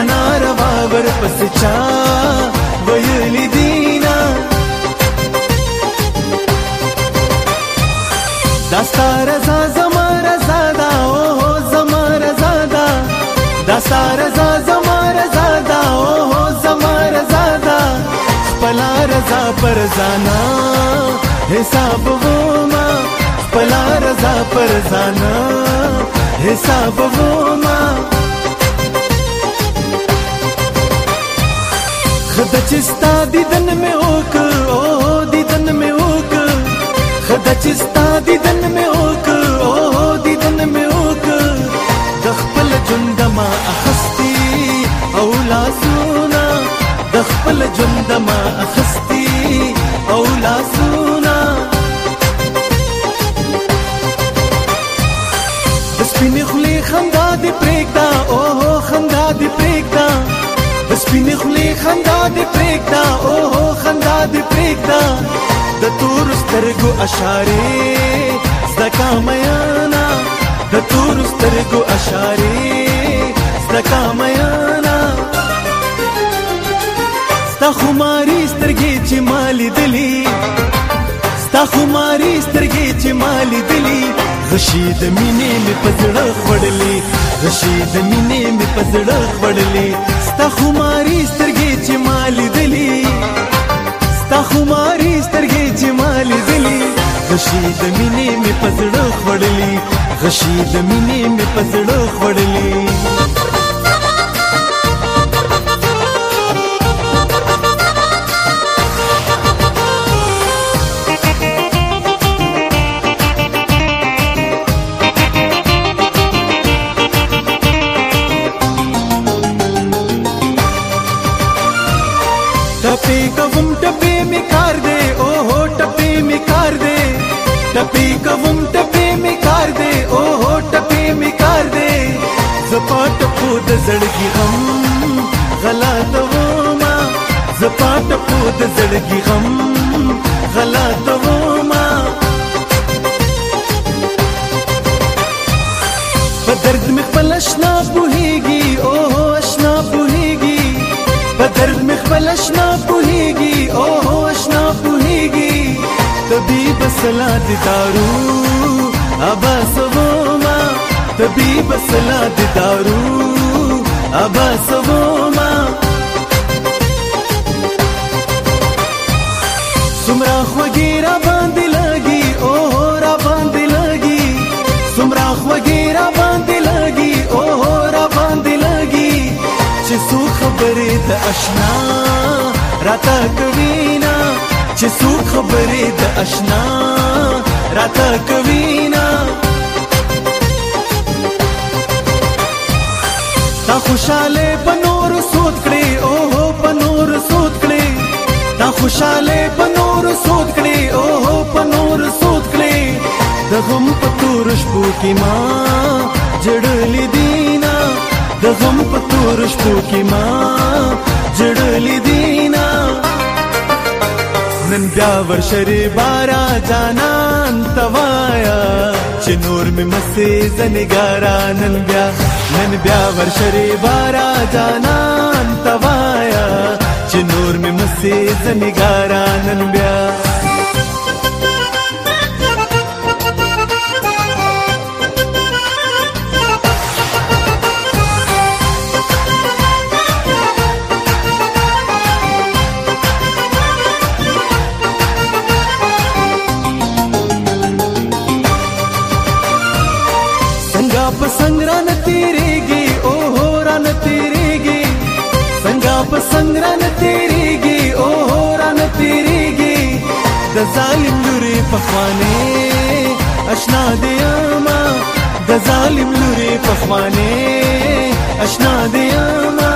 yanar vagar pasça ele dina dastar za zamara zada oh zamara zada dastar za zamara zada oh zamara zada pala raza par zana हिसाब वो माँ पला रजा पर خدا چې ستا دیدن مې وکړ او دیدن مې وکړ خدا چې ستا دیدن مې وکړ او دیدن مې وکړ د خپل ژوند ما اخستي او لاسونه د خپل ژوند ما اخستي او لاسونه د سپینې خولې خندا دې پرېږده او خندا دې پرېږده سپین خلی خندا دی پریکتا او هو خندا دی پریکتا د تور سترګو اشاره زکا میانا د تور سترګو اشاره زکا میانا ستا خماري سترګې چې مالې دلی ستا خماري سترګې چې مالې دلی غشي د مینې په زړه خړلې غشي د مینې مې پزړه وړلې ستا خماري سترګې چې مالې دلی ستا خماري سترګې چې مالې دلی غشي د مینې مې پزړه وړلې غشي د مینې مې پزړه وړلې زړګي غم غلط وما زپات په د زړګي غم غلط وما په درد مې خپل شنا پوهيږي او شنا پوهيږي په درد مې خپل شنا پوهيږي او شنا پوهيږي طبيب سلات دارو ابا سوما طبيب سلات دارو عباس وما سمرا خوږی را باندې لګي او را باندې لګي سمرا خوږی را باندې لګي او را باندې لګي چې څو خبرې د آشنا راته کوي نه چې څو خبرې د آشنا راته کوي نه دا خوشاله په نور سود کړي او هو په نور سود کړي دا خوشاله په نور سود کړي او هو په نور سود کړي د غم په تور شپو کې ما جړلې دینا د غم په تور شپو کې ما جړلې دینا नंद्यावर्षरे बारा चिनूर में मसे जनिगारा नन्द्या नन्द्यावर्षरे बारा चिनूर में मसे जनिगारा नन्द्या پخوانی اشنا دی ما د ظالم لوري پخوانی اشنا دی ما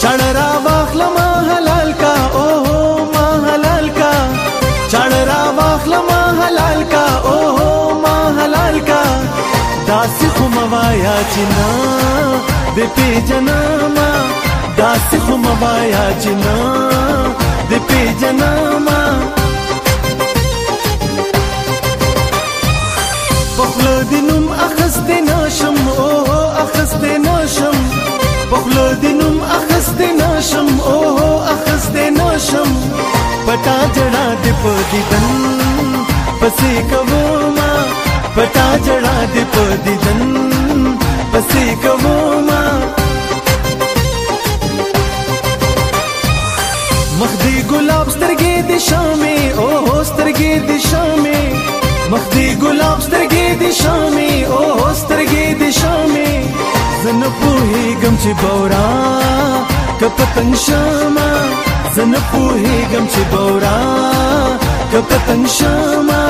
چړ را واخل ما حلال کا او هو ما حلال کا چړ را واخل ما حلال کا او هو ما حلال کا داس خو موایا چنا د پیجنا ما داس خو موایا جنا د پی جنما بخلو دینم اخست ناشم او اخست ناشم بخلو دینم اخست ناشم او اخست ناشم پټا جڑا د پدیدن پسې کوما پټا جڑا د پدیدن پسې کوما چې بورا کپ تنگ شما زن پوهیږم چې بورا کپ تنگ شما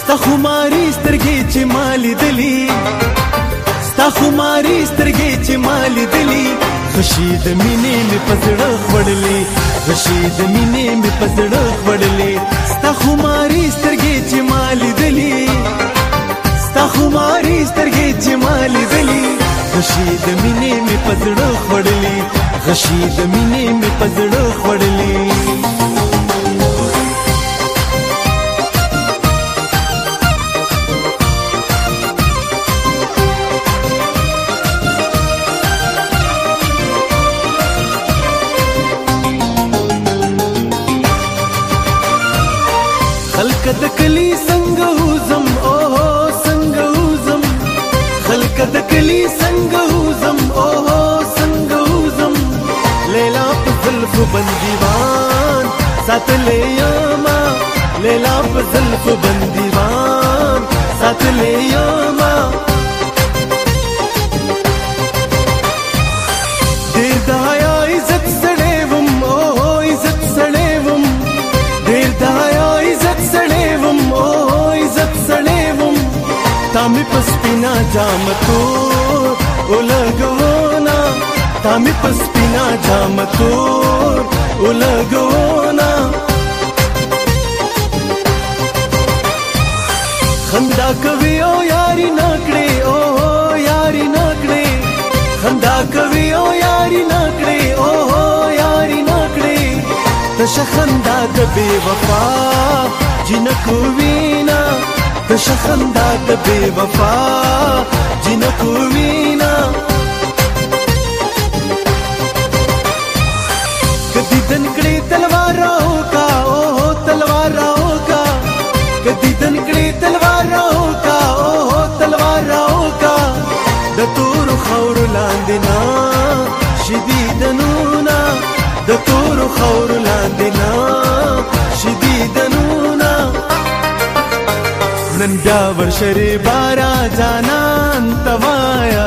ستا خماري سترګې چې مالې دلی ستا خماري سترګې چې مالې دلی غشي د مینې مې پزړه وړلې غشي د مینې مې پزړه وړلې غشي د مینې می پزړه خړلې غشي د مینې می پزړه خړلې साथ ले आमा लेला जुल्फ बंदीवान साथ ले आमा ദീർഘായ ഇസത് സടേവും ഓഹോ ഇസത് സടേവും ദീർഘായ ഇസത് സടേവും ഓഹോ ഇസത് സടേവും തമിപ്പസ്പിന ജാമത്തോ ഉല تا می پسپینا جام تور ولګونا خندا کوي او یاري نکړي او یاري نکړي خندا کوي او یاري نکړي او یاري نکړي تش خندا د بے وفا جنکو وینا تش خندا د بے وفا جنکو وینا دیدن کړي تلوارو کا او تلوارو کا ک دیدن کړي تلوارو کا او تلوارو کا د تور خور لاندې نا شدیدنو نا د تور خور لاندې نا नन्दाव शरे बा राजानान्तया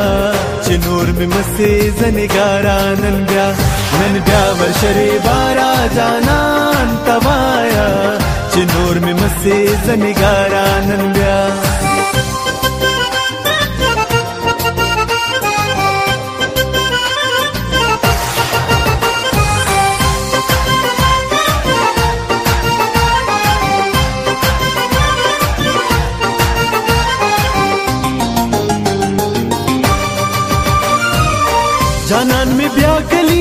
चिनोर्मि मस्य जनिगारा नन्द्याव शरे बाजानान्तवाया चिनोर्मि जनिगारा जनिगारानन्द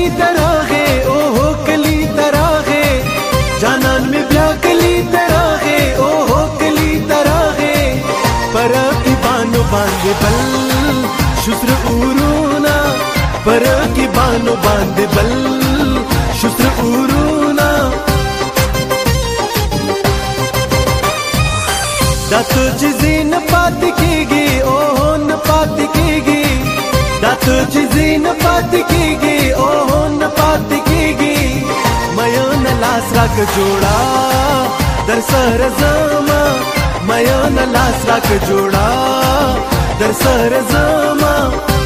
کلی تراغه او کلی تراغه جانان می بیا کلی تراغه او کلی تراغه پر ایبانو باندې بل شتر اورونا پر ایبانو باندې بل شتر اورونا دا تجزین پات کیږي څه چې زین پات کیږي او نه پات کیږي میا نه لاس راک جوړا در سر زما میا نه لاس راک جوړا در سر زما